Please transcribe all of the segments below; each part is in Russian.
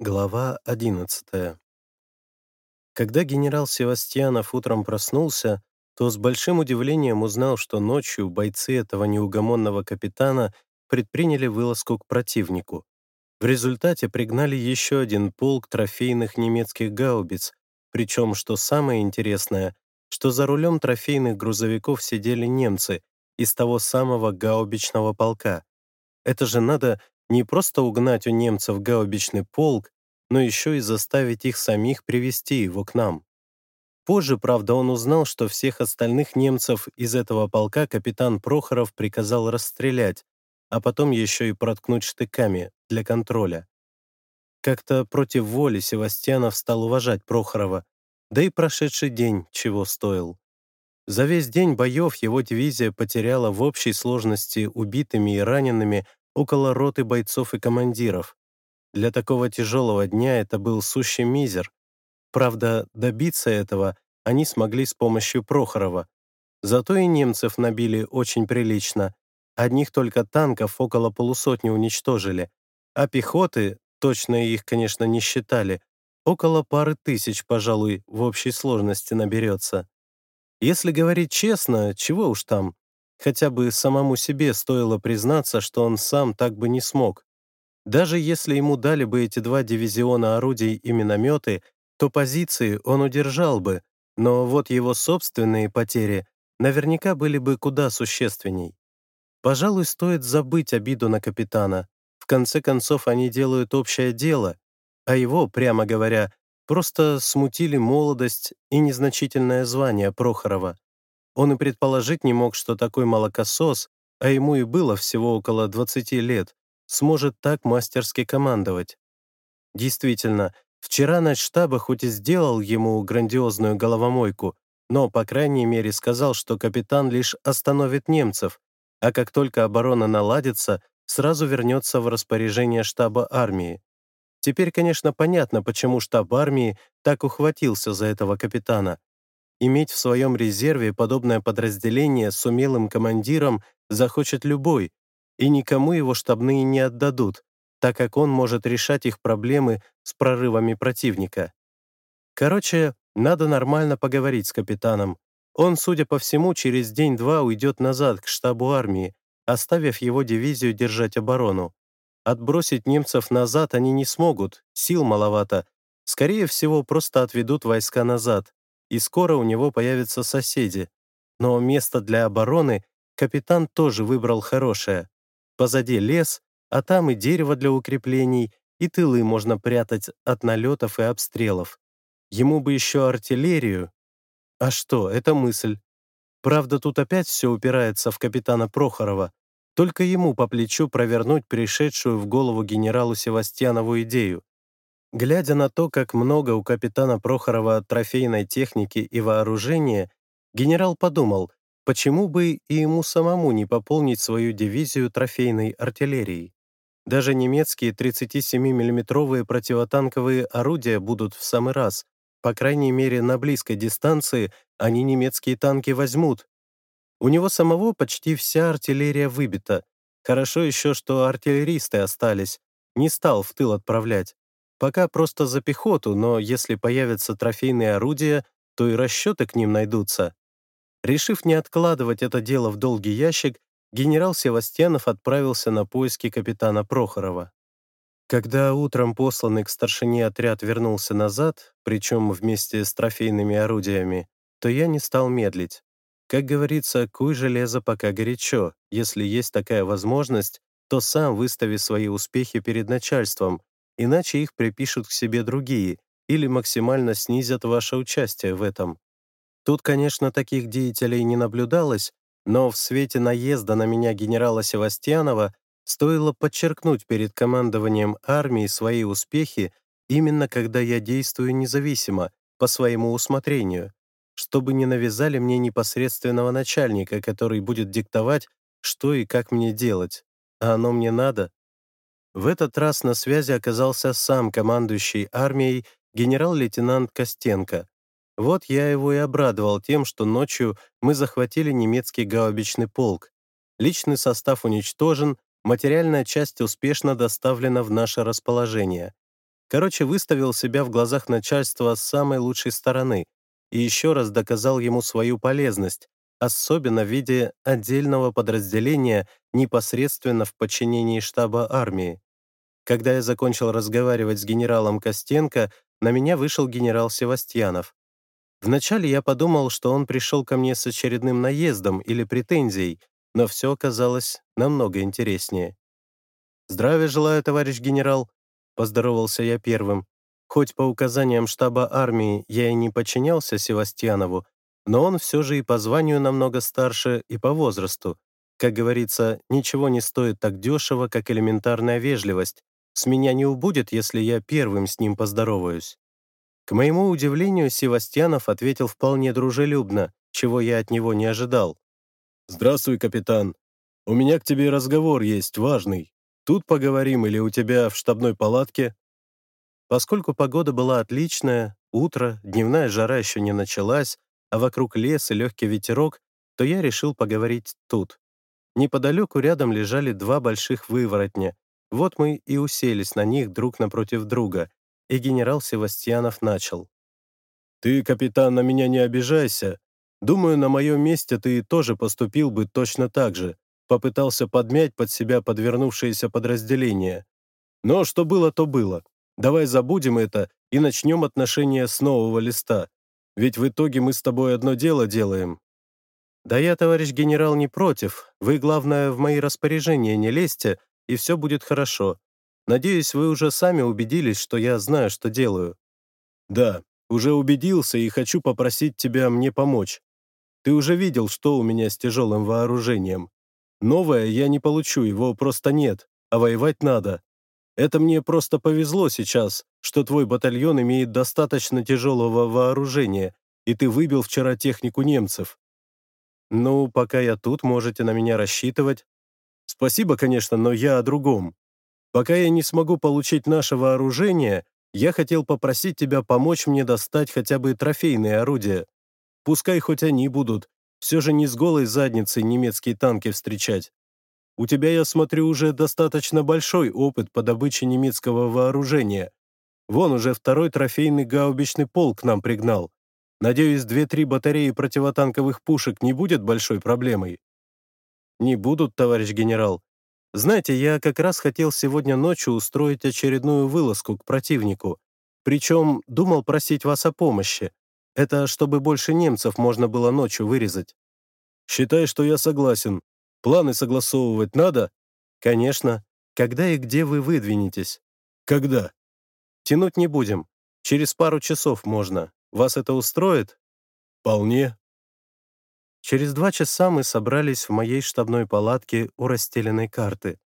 Глава 11 Когда генерал Севастьянов утром проснулся, то с большим удивлением узнал, что ночью бойцы этого неугомонного капитана предприняли вылазку к противнику. В результате пригнали еще один полк трофейных немецких гаубиц, причем, что самое интересное, что за рулем трофейных грузовиков сидели немцы из того самого гаубичного полка. Это же надо не просто угнать у немцев гаубичный полк, но еще и заставить их самих привести его к нам. Позже, правда, он узнал, что всех остальных немцев из этого полка капитан Прохоров приказал расстрелять, а потом еще и проткнуть штыками для контроля. Как-то против воли Севастьянов стал уважать Прохорова, да и прошедший день чего стоил. За весь день боев его дивизия потеряла в общей сложности убитыми и ранеными около роты бойцов и командиров. Для такого тяжелого дня это был сущий мизер. Правда, добиться этого они смогли с помощью Прохорова. Зато и немцев набили очень прилично. Одних только танков около полусотни уничтожили, а пехоты, точно их, конечно, не считали, около пары тысяч, пожалуй, в общей сложности наберется. Если говорить честно, чего уж там, Хотя бы самому себе стоило признаться, что он сам так бы не смог. Даже если ему дали бы эти два дивизиона орудий и минометы, то позиции он удержал бы, но вот его собственные потери наверняка были бы куда существенней. Пожалуй, стоит забыть обиду на капитана. В конце концов, они делают общее дело, а его, прямо говоря, просто смутили молодость и незначительное звание Прохорова. Он и предположить не мог, что такой молокосос, а ему и было всего около 20 лет, сможет так мастерски командовать. Действительно, вчера ночь штаба хоть и сделал ему грандиозную головомойку, но, по крайней мере, сказал, что капитан лишь остановит немцев, а как только оборона наладится, сразу вернется в распоряжение штаба армии. Теперь, конечно, понятно, почему штаб армии так ухватился за этого капитана. Иметь в своем резерве подобное подразделение с умелым командиром захочет любой, и никому его штабные не отдадут, так как он может решать их проблемы с прорывами противника. Короче, надо нормально поговорить с капитаном. Он, судя по всему, через день-два уйдет назад к штабу армии, оставив его дивизию держать оборону. Отбросить немцев назад они не смогут, сил маловато. Скорее всего, просто отведут войска назад и скоро у него появятся соседи. Но место для обороны капитан тоже выбрал хорошее. Позади лес, а там и дерево для укреплений, и тылы можно прятать от налетов и обстрелов. Ему бы еще артиллерию. А что, это мысль. Правда, тут опять все упирается в капитана Прохорова. Только ему по плечу провернуть пришедшую в голову генералу Севастьянову идею. Глядя на то, как много у капитана Прохорова трофейной техники и вооружения, генерал подумал, почему бы и ему самому не пополнить свою дивизию трофейной артиллерией. Даже немецкие 37 миллиметровые противотанковые орудия будут в самый раз. По крайней мере, на близкой дистанции они немецкие танки возьмут. У него самого почти вся артиллерия выбита. Хорошо еще, что артиллеристы остались. Не стал в тыл отправлять. Пока просто за пехоту, но если появятся трофейные орудия, то и расчеты к ним найдутся. Решив не откладывать это дело в долгий ящик, генерал Севастьянов отправился на поиски капитана Прохорова. Когда утром посланный к старшине отряд вернулся назад, причем вместе с трофейными орудиями, то я не стал медлить. Как говорится, куй железо пока горячо. Если есть такая возможность, то сам выстави свои успехи перед начальством, иначе их припишут к себе другие или максимально снизят ваше участие в этом. Тут, конечно, таких деятелей не наблюдалось, но в свете наезда на меня генерала Севастьянова стоило подчеркнуть перед командованием армии свои успехи именно когда я действую независимо, по своему усмотрению, чтобы не навязали мне непосредственного начальника, который будет диктовать, что и как мне делать. А оно мне надо. В этот раз на связи оказался сам командующий армией генерал-лейтенант Костенко. Вот я его и обрадовал тем, что ночью мы захватили немецкий гаубичный полк. Личный состав уничтожен, материальная часть успешно доставлена в наше расположение. Короче, выставил себя в глазах начальства с самой лучшей стороны и еще раз доказал ему свою полезность, особенно в виде отдельного подразделения непосредственно в подчинении штаба армии. Когда я закончил разговаривать с генералом Костенко, на меня вышел генерал Севастьянов. Вначале я подумал, что он пришел ко мне с очередным наездом или претензией, но все оказалось намного интереснее. «Здравия желаю, товарищ генерал», — поздоровался я первым. Хоть по указаниям штаба армии я и не подчинялся Севастьянову, но он все же и по званию намного старше, и по возрасту. Как говорится, ничего не стоит так дешево, как элементарная вежливость. С меня не убудет, если я первым с ним поздороваюсь. К моему удивлению, Севастьянов ответил вполне дружелюбно, чего я от него не ожидал. «Здравствуй, капитан. У меня к тебе разговор есть, важный. Тут поговорим или у тебя в штабной палатке?» Поскольку погода была отличная, утро, дневная жара еще не началась, а вокруг лес и легкий ветерок, то я решил поговорить тут. Неподалеку рядом лежали два больших выворотня. Вот мы и уселись на них друг напротив друга, и генерал Севастьянов начал. «Ты, капитан, на меня не обижайся. Думаю, на моем месте ты тоже поступил бы точно так же, попытался подмять под себя подвернувшееся подразделение. Но что было, то было. Давай забудем это и начнем отношения с нового листа. Ведь в итоге мы с тобой одно дело делаем. Да я, товарищ генерал, не против. Вы, главное, в мои распоряжения не лезьте, и все будет хорошо. Надеюсь, вы уже сами убедились, что я знаю, что делаю. Да, уже убедился и хочу попросить тебя мне помочь. Ты уже видел, что у меня с тяжелым вооружением. Новое я не получу, его просто нет, а воевать надо. Это мне просто повезло сейчас, что твой батальон имеет достаточно тяжелого вооружения, и ты выбил вчера технику немцев. Ну, пока я тут, можете на меня рассчитывать. Спасибо, конечно, но я о другом. Пока я не смогу получить наше вооружение, я хотел попросить тебя помочь мне достать хотя бы трофейные орудия. Пускай хоть они будут, все же не с голой задницей немецкие танки встречать. У тебя, я смотрю, уже достаточно большой опыт по добыче немецкого вооружения. Вон уже второй трофейный гаубичный полк нам пригнал. Надеюсь, две-три батареи противотанковых пушек не будет большой проблемой?» «Не будут, товарищ генерал. Знаете, я как раз хотел сегодня ночью устроить очередную вылазку к противнику. Причем думал просить вас о помощи. Это чтобы больше немцев можно было ночью вырезать». «Считай, что я согласен. Планы согласовывать надо? Конечно. Когда и где вы выдвинетесь? Когда? Тянуть не будем. Через пару часов можно. Вас это устроит? Вполне. Через два часа мы собрались в моей штабной палатке у расстеленной карты.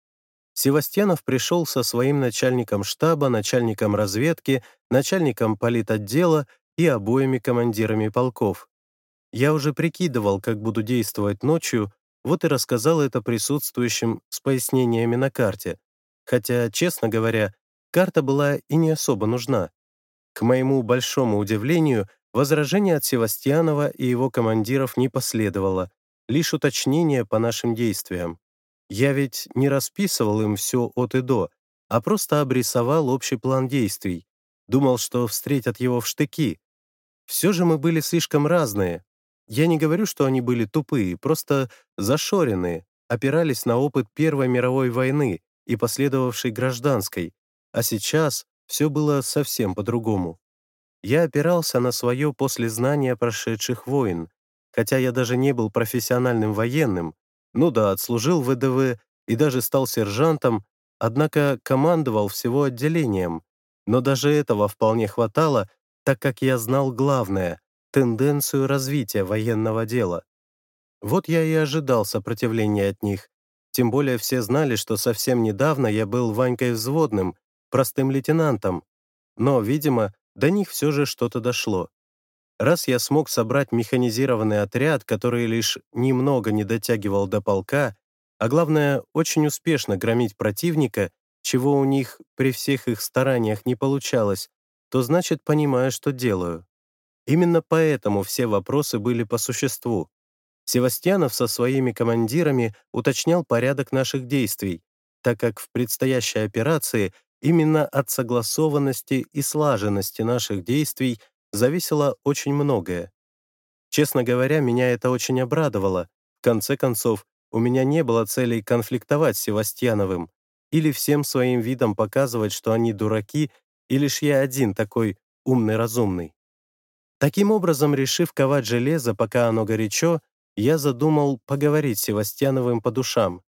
Севастьянов пришел со своим начальником штаба, начальником разведки, начальником политотдела и обоими командирами полков. Я уже прикидывал, как буду действовать ночью, вот и рассказал это присутствующим с пояснениями на карте. Хотя, честно говоря, карта была и не особо нужна. К моему большому удивлению, возражения от Севастьянова и его командиров не последовало, лишь уточнение по нашим действиям. Я ведь не расписывал им все от и до, а просто обрисовал общий план действий. Думал, что встретят его в штыки. Все же мы были слишком разные, я не говорю, что они были тупые, просто зашоренные, опирались на опыт Первой мировой войны и последовавшей гражданской, а сейчас все было совсем по-другому. Я опирался на свое после знания прошедших войн, хотя я даже не был профессиональным военным, ну да, отслужил в ВДВ и даже стал сержантом, однако командовал всего отделением, но даже этого вполне хватало, так как я знал главное тенденцию развития военного дела. Вот я и ожидал сопротивления от них. Тем более все знали, что совсем недавно я был Ванькой взводным, простым лейтенантом. Но, видимо, до них все же что-то дошло. Раз я смог собрать механизированный отряд, который лишь немного не дотягивал до полка, а главное, очень успешно громить противника, чего у них при всех их стараниях не получалось, то значит, понимаю, что делаю. Именно поэтому все вопросы были по существу. Севастьянов со своими командирами уточнял порядок наших действий, так как в предстоящей операции именно от согласованности и слаженности наших действий зависело очень многое. Честно говоря, меня это очень обрадовало. В конце концов, у меня не было целей конфликтовать с Севастьяновым или всем своим видом показывать, что они дураки, и лишь я один такой умный-разумный. Таким образом, решив ковать железо, пока оно горячо, я задумал поговорить с Севастьяновым по душам.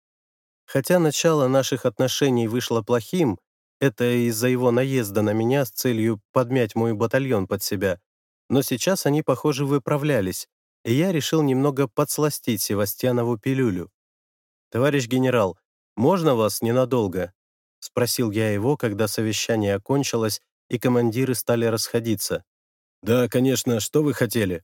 Хотя начало наших отношений вышло плохим, это из-за его наезда на меня с целью подмять мой батальон под себя, но сейчас они, похоже, выправлялись, и я решил немного подсластить Севастьянову пилюлю. «Товарищ генерал, можно вас ненадолго?» — спросил я его, когда совещание окончилось, и командиры стали расходиться. «Да, конечно, что вы хотели?»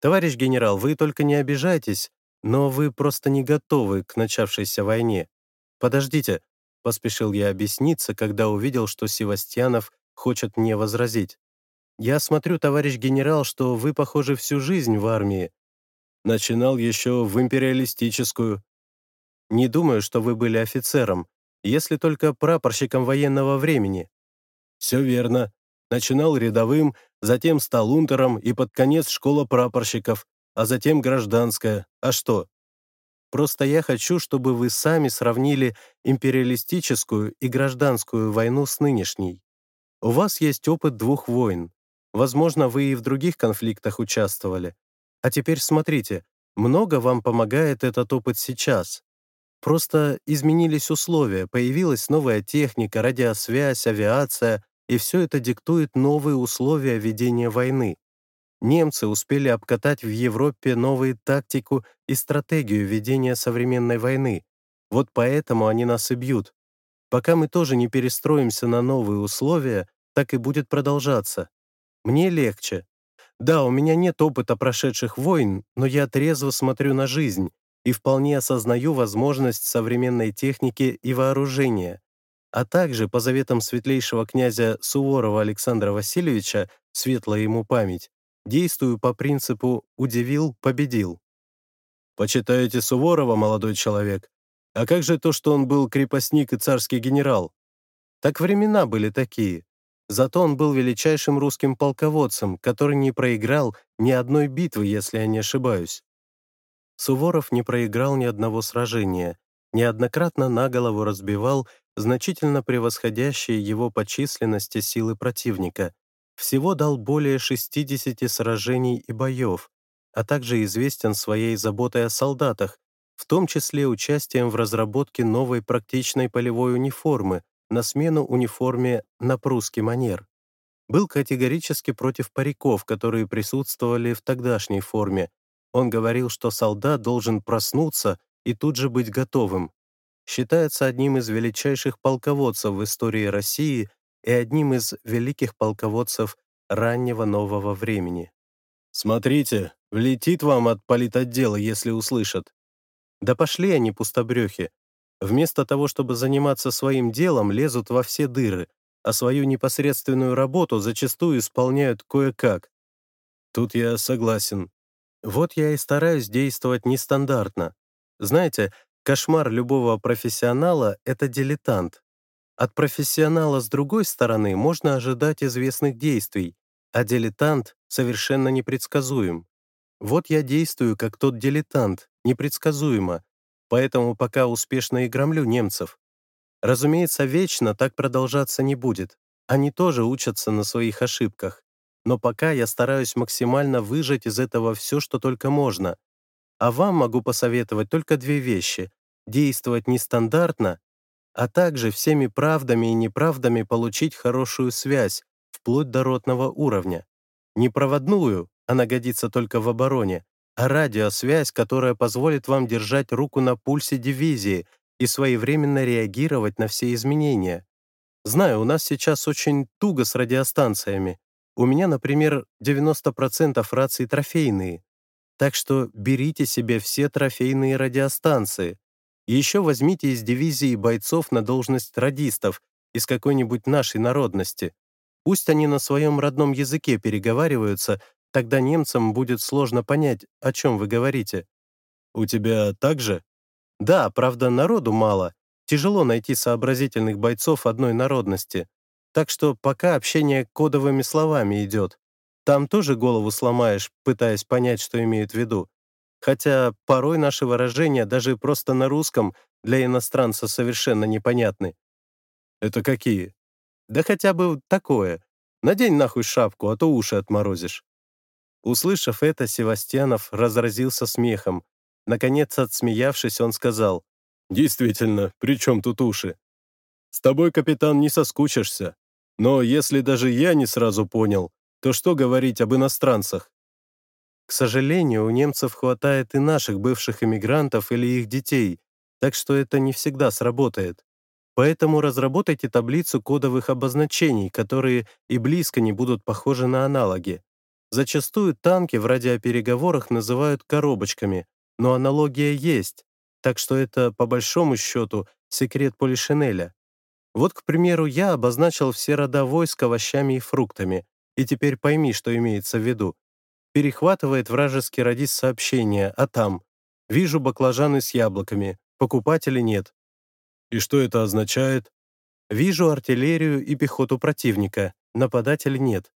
«Товарищ генерал, вы только не обижайтесь, но вы просто не готовы к начавшейся войне. Подождите», — поспешил я объясниться, когда увидел, что Севастьянов хочет мне возразить. «Я смотрю, товарищ генерал, что вы, похоже, всю жизнь в армии. Начинал еще в империалистическую. Не думаю, что вы были офицером, если только прапорщиком военного времени». «Все верно. Начинал рядовым, затем стал унтером и под конец школа прапорщиков, а затем гражданская. А что? Просто я хочу, чтобы вы сами сравнили империалистическую и гражданскую войну с нынешней. У вас есть опыт двух войн. Возможно, вы и в других конфликтах участвовали. А теперь смотрите, много вам помогает этот опыт сейчас. Просто изменились условия, появилась новая техника, радиосвязь, авиация, и все это диктует новые условия ведения войны. Немцы успели обкатать в Европе новую тактику и стратегию ведения современной войны. Вот поэтому они нас и бьют. Пока мы тоже не перестроимся на новые условия, так и будет продолжаться. Мне легче. Да, у меня нет опыта прошедших войн, но я трезво смотрю на жизнь и вполне осознаю возможность современной техники и вооружения а также по заветам светлейшего князя Суворова Александра Васильевича, светлая ему память, действую по принципу «удивил, победил». Почитаете Суворова, молодой человек? А как же то, что он был крепостник и царский генерал? Так времена были такие. Зато он был величайшим русским полководцем, который не проиграл ни одной битвы, если я не ошибаюсь. Суворов не проиграл ни одного сражения, неоднократно на голову разбивал значительно превосходящие его по численности силы противника, всего дал более 60 сражений и боев, а также известен своей заботой о солдатах, в том числе участием в разработке новой практичной полевой униформы на смену униформе на прусский манер. Был категорически против париков, которые присутствовали в тогдашней форме. Он говорил, что солдат должен проснуться и тут же быть готовым, считается одним из величайших полководцев в истории России и одним из великих полководцев раннего нового времени. «Смотрите, влетит вам от политотдела, если услышат». Да пошли они, пустобрехи. Вместо того, чтобы заниматься своим делом, лезут во все дыры, а свою непосредственную работу зачастую исполняют кое-как. Тут я согласен. Вот я и стараюсь действовать нестандартно. Знаете, Кошмар любого профессионала — это дилетант. От профессионала, с другой стороны, можно ожидать известных действий, а дилетант совершенно непредсказуем. Вот я действую как тот дилетант, непредсказуемо, поэтому пока успешно и громлю немцев. Разумеется, вечно так продолжаться не будет. Они тоже учатся на своих ошибках. Но пока я стараюсь максимально выжать из этого все, что только можно, а вам могу посоветовать только две вещи — действовать нестандартно, а также всеми правдами и неправдами получить хорошую связь, вплоть до ротного уровня. Не проводную, она годится только в обороне, а радиосвязь, которая позволит вам держать руку на пульсе дивизии и своевременно реагировать на все изменения. Знаю, у нас сейчас очень туго с радиостанциями. У меня, например, 90% раций трофейные, так что берите себе все трофейные радиостанции. Еще возьмите из дивизии бойцов на должность радистов из какой-нибудь нашей народности. Пусть они на своем родном языке переговариваются, тогда немцам будет сложно понять, о чем вы говорите. У тебя так же? Да, правда, народу мало. Тяжело найти сообразительных бойцов одной народности. Так что пока общение кодовыми словами идет. Там тоже голову сломаешь, пытаясь понять, что имеют в виду. Хотя порой наши выражения даже просто на русском для иностранца совершенно непонятны. Это какие? Да хотя бы такое. Надень нахуй шапку, а то уши отморозишь. Услышав это, Севастьянов разразился смехом. Наконец, отсмеявшись, он сказал, «Действительно, при чем тут уши? С тобой, капитан, не соскучишься. Но если даже я не сразу понял, то что говорить об иностранцах? К сожалению, у немцев хватает и наших бывших эмигрантов или их детей, так что это не всегда сработает. Поэтому разработайте таблицу кодовых обозначений, которые и близко не будут похожи на аналоги. Зачастую танки в радиопереговорах называют коробочками, но аналогия есть, так что это, по большому счету, секрет Полишинеля. Вот, к примеру, я обозначил все рода войск овощами и фруктами, и теперь пойми, что имеется в виду. Перехватывает вражеский радист сообщения, а там «Вижу баклажаны с яблоками, покупателей нет». И что это означает? «Вижу артиллерию и пехоту противника, нападателей нет».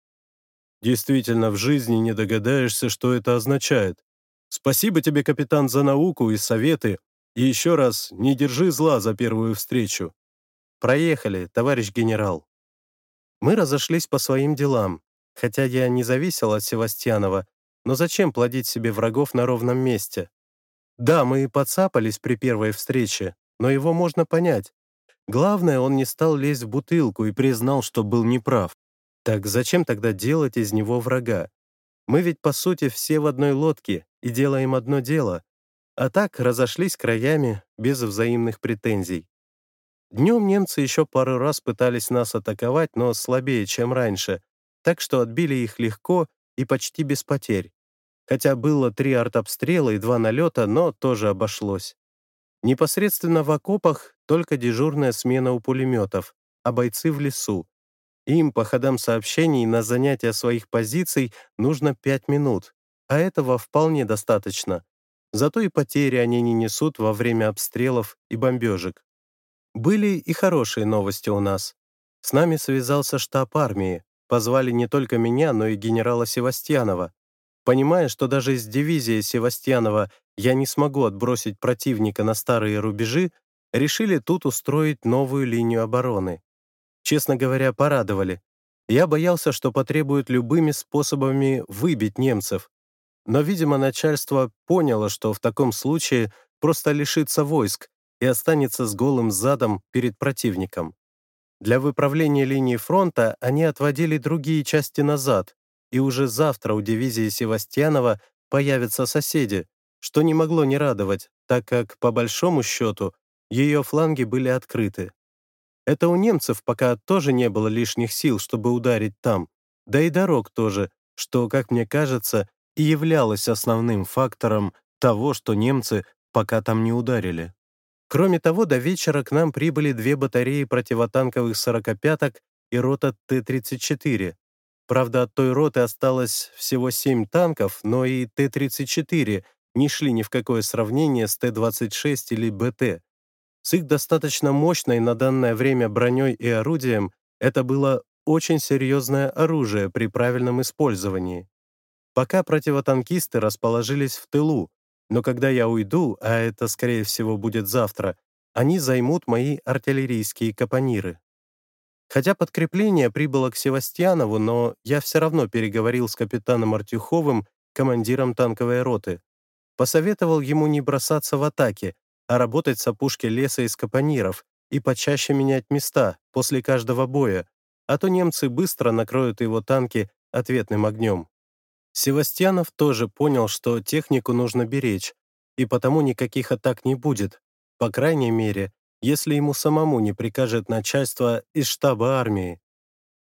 Действительно, в жизни не догадаешься, что это означает. Спасибо тебе, капитан, за науку и советы, и еще раз не держи зла за первую встречу. Проехали, товарищ генерал. Мы разошлись по своим делам, хотя я не зависел от Севастьянова, но зачем плодить себе врагов на ровном месте? Да, мы и подцапались при первой встрече, но его можно понять. Главное, он не стал лезть в бутылку и признал, что был неправ. Так зачем тогда делать из него врага? Мы ведь, по сути, все в одной лодке и делаем одно дело, а так разошлись краями без взаимных претензий. Днем немцы еще пару раз пытались нас атаковать, но слабее, чем раньше, так что отбили их легко и почти без потерь. Хотя было три артобстрела и два налета, но тоже обошлось. Непосредственно в окопах только дежурная смена у пулеметов, а бойцы в лесу. Им по ходам сообщений на занятие своих позиций нужно пять минут, а этого вполне достаточно. Зато и потери они не несут во время обстрелов и бомбежек. Были и хорошие новости у нас. С нами связался штаб армии, Позвали не только меня, но и генерала Севастьянова. Понимая, что даже из дивизии Севастьянова я не смогу отбросить противника на старые рубежи, решили тут устроить новую линию обороны. Честно говоря, порадовали. Я боялся, что потребуют любыми способами выбить немцев. Но, видимо, начальство поняло, что в таком случае просто лишится войск и останется с голым задом перед противником. Для выправления линии фронта они отводили другие части назад, и уже завтра у дивизии Севастьянова появятся соседи, что не могло не радовать, так как, по большому счету, ее фланги были открыты. Это у немцев пока тоже не было лишних сил, чтобы ударить там, да и дорог тоже, что, как мне кажется, и являлось основным фактором того, что немцы пока там не ударили. Кроме того, до вечера к нам прибыли две батареи противотанковых сорокопяток и рота Т-34. Правда, от той роты осталось всего семь танков, но и Т-34 не шли ни в какое сравнение с Т-26 или БТ. С их достаточно мощной на данное время броней и орудием это было очень серьезное оружие при правильном использовании. Пока противотанкисты расположились в тылу, но когда я уйду, а это, скорее всего, будет завтра, они займут мои артиллерийские капониры. Хотя подкрепление прибыло к Севастьянову, но я все равно переговорил с капитаном Артюховым, командиром танковой роты. Посоветовал ему не бросаться в атаке, а работать с опушки леса из капониров и почаще менять места после каждого боя, а то немцы быстро накроют его танки ответным огнем. Севастьянов тоже понял, что технику нужно беречь, и потому никаких атак не будет, по крайней мере, если ему самому не прикажет начальство из штаба армии.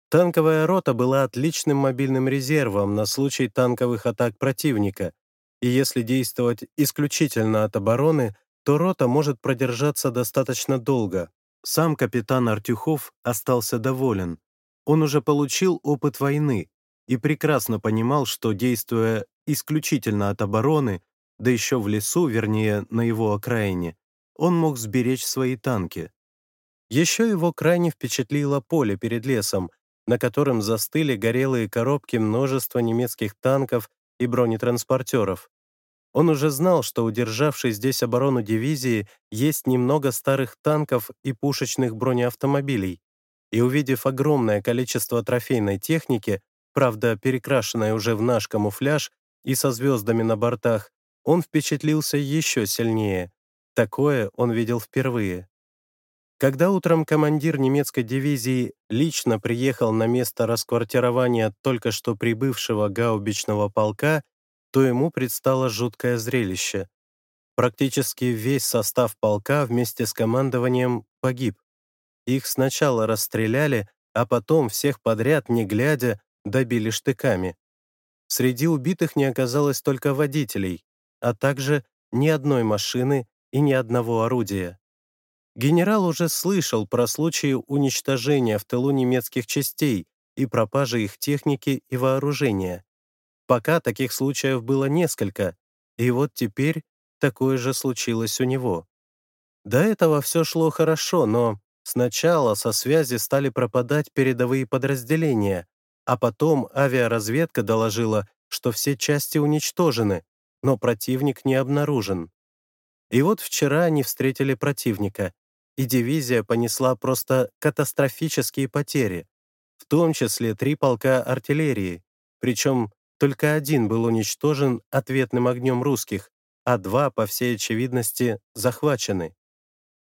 Танковая рота была отличным мобильным резервом на случай танковых атак противника, и если действовать исключительно от обороны, то рота может продержаться достаточно долго. Сам капитан Артюхов остался доволен. Он уже получил опыт войны, и прекрасно понимал, что, действуя исключительно от обороны, да еще в лесу, вернее, на его окраине, он мог сберечь свои танки. Еще его крайне впечатлило поле перед лесом, на котором застыли горелые коробки множества немецких танков и бронетранспортеров. Он уже знал, что удержавшей здесь оборону дивизии есть немного старых танков и пушечных бронеавтомобилей, и увидев огромное количество трофейной техники, правда перекрашенной уже в наш камуфляж и со звездами на бортах, он впечатлился еще сильнее. Такое он видел впервые. Когда утром командир немецкой дивизии лично приехал на место расквартирования только что прибывшего гаубичного полка, то ему предстало жуткое зрелище. Практически весь состав полка вместе с командованием погиб. Их сначала расстреляли, а потом всех подряд, не глядя, добили штыками. Среди убитых не оказалось только водителей, а также ни одной машины и ни одного орудия. Генерал уже слышал про случаи уничтожения в тылу немецких частей и пропажи их техники и вооружения. Пока таких случаев было несколько, и вот теперь такое же случилось у него. До этого все шло хорошо, но сначала со связи стали пропадать передовые подразделения, а потом авиаразведка доложила, что все части уничтожены, но противник не обнаружен. И вот вчера они встретили противника, и дивизия понесла просто катастрофические потери, в том числе три полка артиллерии, причем только один был уничтожен ответным огнем русских, а два, по всей очевидности, захвачены.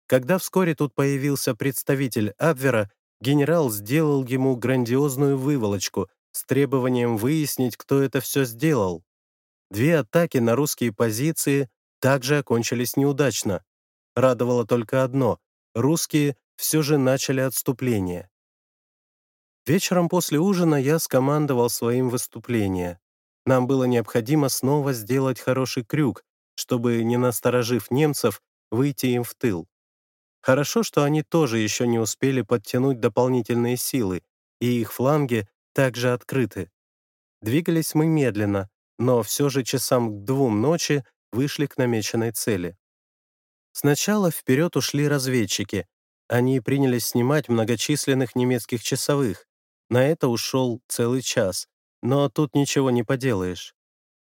Когда вскоре тут появился представитель Абвера, генерал сделал ему грандиозную выволочку с требованием выяснить, кто это все сделал. Две атаки на русские позиции также окончились неудачно. Радовало только одно русские все же начали отступление. Вечером после ужина я скомандовал своим выступление. Нам было необходимо снова сделать хороший крюк, чтобы, не насторожив немцев, выйти им в тыл. Хорошо, что они тоже еще не успели подтянуть дополнительные силы, и их фланги также открыты. Двигались мы медленно, но все же часам к двум ночи вышли к намеченной цели. Сначала вперед ушли разведчики. Они принялись снимать многочисленных немецких часовых. На это ушел целый час. Но тут ничего не поделаешь.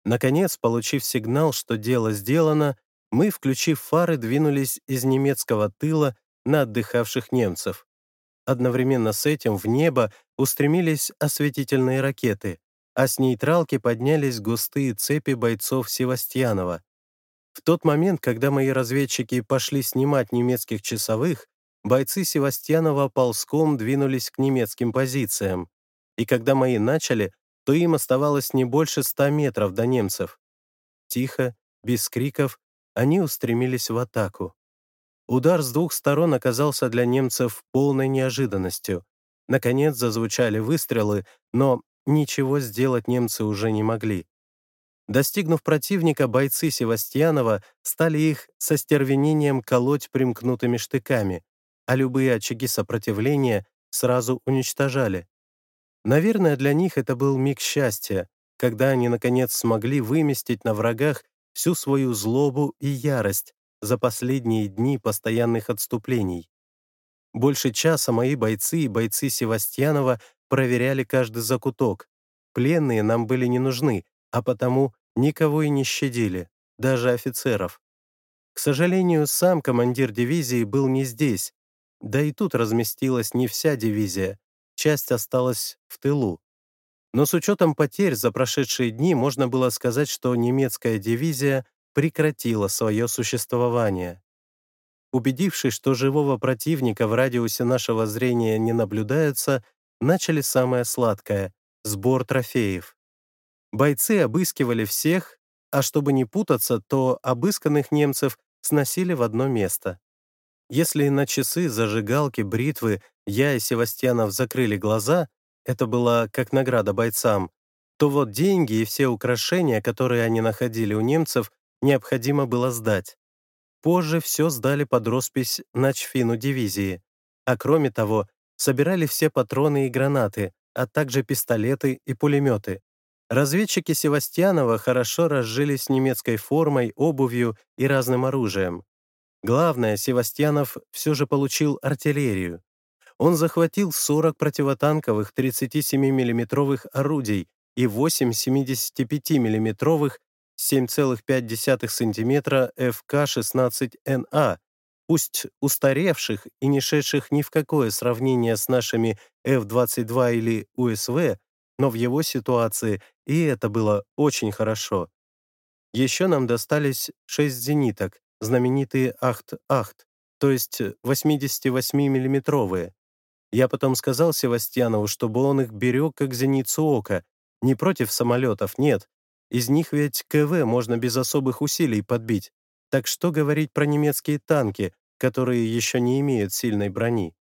Наконец, получив сигнал, что дело сделано, мы, включив фары, двинулись из немецкого тыла на отдыхавших немцев. Одновременно с этим в небо устремились осветительные ракеты, а с нейтралки поднялись густые цепи бойцов Севастьянова. В тот момент, когда мои разведчики пошли снимать немецких часовых, бойцы Севастьянова ползком двинулись к немецким позициям. И когда мои начали, то им оставалось не больше ста метров до немцев. Тихо, без криков, они устремились в атаку. Удар с двух сторон оказался для немцев полной неожиданностью. Наконец зазвучали выстрелы, но ничего сделать немцы уже не могли. Достигнув противника, бойцы Севастьянова стали их со стервенением колоть примкнутыми штыками, а любые очаги сопротивления сразу уничтожали. Наверное, для них это был миг счастья, когда они, наконец, смогли выместить на врагах всю свою злобу и ярость за последние дни постоянных отступлений. Больше часа мои бойцы и бойцы Севастьянова проверяли каждый закуток. Пленные нам были не нужны, а потому никого и не щадили, даже офицеров. К сожалению, сам командир дивизии был не здесь, да и тут разместилась не вся дивизия, часть осталась в тылу. Но с учетом потерь за прошедшие дни можно было сказать, что немецкая дивизия прекратила свое существование. Убедившись, что живого противника в радиусе нашего зрения не наблюдается, начали самое сладкое — сбор трофеев. Бойцы обыскивали всех, а чтобы не путаться, то обысканных немцев сносили в одно место. Если на часы, зажигалки, бритвы я и Севастьянов закрыли глаза, это была как награда бойцам, то вот деньги и все украшения, которые они находили у немцев, необходимо было сдать. Позже все сдали под роспись начфину дивизии, а кроме того, собирали все патроны и гранаты, а также пистолеты и пулеметы. Разведчики Севастьянова хорошо разжились немецкой формой, обувью и разным оружием. Главное, Севастьянов все же получил артиллерию. Он захватил 40 противотанковых 37 миллиметровых орудий и 8 75 миллиметровых 7,5 см ФК-16НА, пусть устаревших и не шедших ни в какое сравнение с нашими F-22 или УСВ, но в его ситуации и это было очень хорошо. Еще нам достались шесть зениток, знаменитые Ахт-Ахт, то есть 88-миллиметровые. Я потом сказал Севастьянову, чтобы он их берег как зеницу ока, не против самолетов, нет. Из них ведь КВ можно без особых усилий подбить. Так что говорить про немецкие танки, которые еще не имеют сильной брони?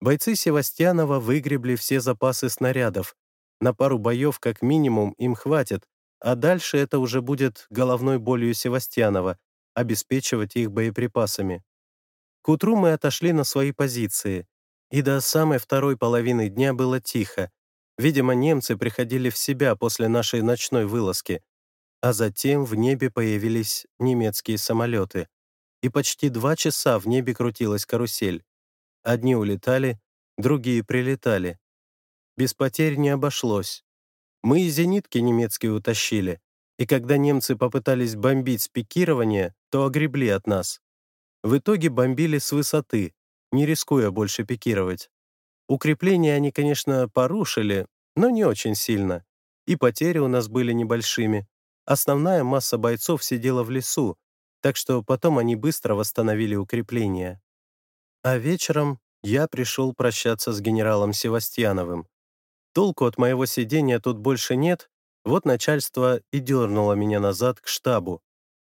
Бойцы Севастьянова выгребли все запасы снарядов. На пару боев как минимум им хватит, а дальше это уже будет головной болью Севастьянова — обеспечивать их боеприпасами. К утру мы отошли на свои позиции, и до самой второй половины дня было тихо. Видимо, немцы приходили в себя после нашей ночной вылазки, а затем в небе появились немецкие самолеты. И почти два часа в небе крутилась карусель. Одни улетали, другие прилетали. Без потерь не обошлось. Мы и зенитки немецкие утащили, и когда немцы попытались бомбить с пикирования, то огребли от нас. В итоге бомбили с высоты, не рискуя больше пикировать. Укрепления они, конечно, порушили, но не очень сильно. И потери у нас были небольшими. Основная масса бойцов сидела в лесу, так что потом они быстро восстановили укрепления. А вечером я пришел прощаться с генералом Севастьяновым. Толку от моего сидения тут больше нет, вот начальство и дернуло меня назад к штабу.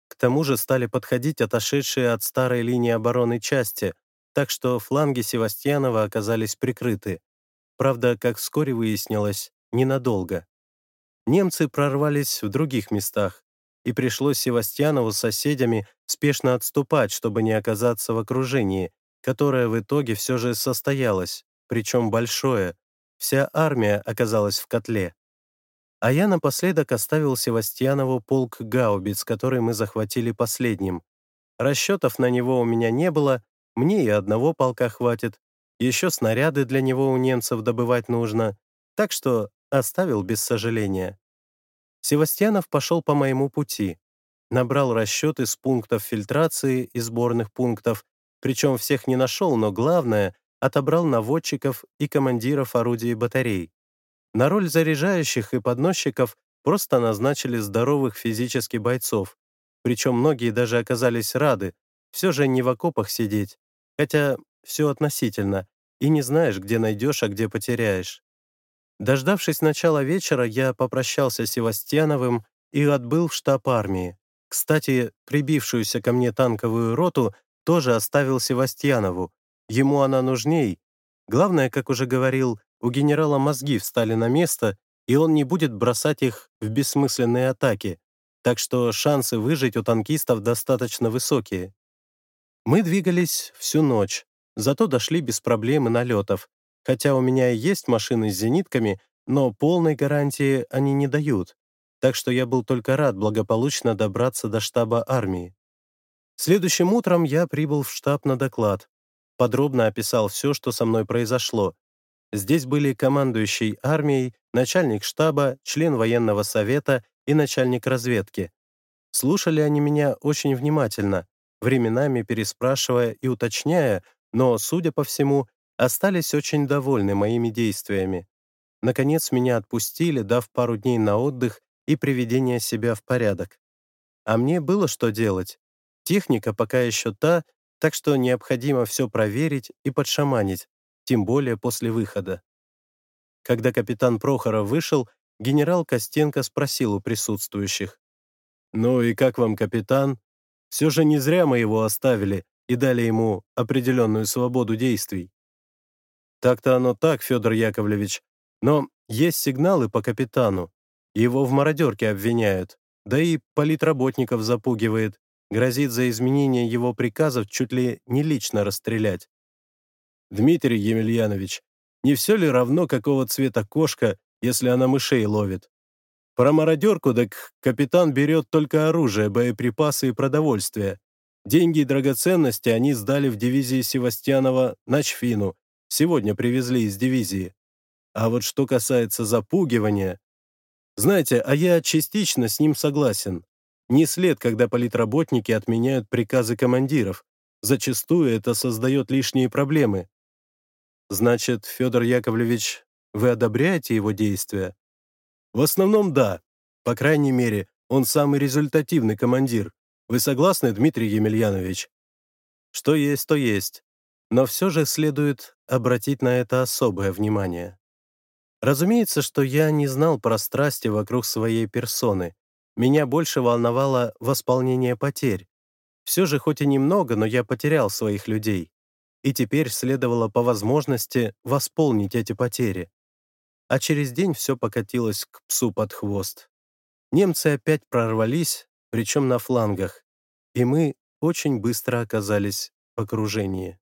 К тому же стали подходить отошедшие от старой линии обороны части, так что фланги Севастьянова оказались прикрыты. Правда, как вскоре выяснилось, ненадолго. Немцы прорвались в других местах, и пришлось Севастьянову с соседями спешно отступать, чтобы не оказаться в окружении, которое в итоге все же состоялось, причем большое, Вся армия оказалась в котле. А я напоследок оставил Севастьянову полк гаубиц, который мы захватили последним. Расчетов на него у меня не было, мне и одного полка хватит, еще снаряды для него у немцев добывать нужно, так что оставил без сожаления. Севастьянов пошел по моему пути, набрал расчеты с пунктов фильтрации и сборных пунктов, причем всех не нашел, но главное, отобрал наводчиков и командиров орудий батарей. На роль заряжающих и подносчиков просто назначили здоровых физически бойцов, причем многие даже оказались рады, все же не в окопах сидеть, хотя все относительно, и не знаешь, где найдешь, а где потеряешь. Дождавшись начала вечера, я попрощался с Севастьяновым и отбыл в штаб армии. Кстати, прибившуюся ко мне танковую роту тоже оставил Севастьянову, Ему она нужней. Главное, как уже говорил, у генерала мозги встали на место, и он не будет бросать их в бессмысленные атаки, так что шансы выжить у танкистов достаточно высокие. Мы двигались всю ночь, зато дошли без проблем и налетов, хотя у меня и есть машины с зенитками, но полной гарантии они не дают, так что я был только рад благополучно добраться до штаба армии. Следующим утром я прибыл в штаб на доклад подробно описал все, что со мной произошло. Здесь были командующий армией, начальник штаба, член военного совета и начальник разведки. Слушали они меня очень внимательно, временами переспрашивая и уточняя, но, судя по всему, остались очень довольны моими действиями. Наконец меня отпустили, дав пару дней на отдых и приведение себя в порядок. А мне было что делать. Техника пока еще та, так что необходимо все проверить и подшаманить, тем более после выхода. Когда капитан Прохоров вышел, генерал Костенко спросил у присутствующих. «Ну и как вам, капитан? Все же не зря мы его оставили и дали ему определенную свободу действий». «Так-то оно так, Федор Яковлевич. Но есть сигналы по капитану. Его в мародерке обвиняют, да и политработников запугивает грозит за изменение его приказов чуть ли не лично расстрелять. Дмитрий Емельянович, не все ли равно, какого цвета кошка, если она мышей ловит? Про мародерку так капитан берет только оружие, боеприпасы и продовольствие. Деньги и драгоценности они сдали в дивизии Севастьянова Начфину, сегодня привезли из дивизии. А вот что касается запугивания... Знаете, а я частично с ним согласен. Не след, когда политработники отменяют приказы командиров. Зачастую это создает лишние проблемы. Значит, Федор Яковлевич, вы одобряете его действия? В основном да. По крайней мере, он самый результативный командир. Вы согласны, Дмитрий Емельянович? Что есть, то есть. Но все же следует обратить на это особое внимание. Разумеется, что я не знал про страсти вокруг своей персоны. Меня больше волновало восполнение потерь. Все же хоть и немного, но я потерял своих людей. И теперь следовало по возможности восполнить эти потери. А через день все покатилось к псу под хвост. Немцы опять прорвались, причем на флангах, и мы очень быстро оказались в окружении.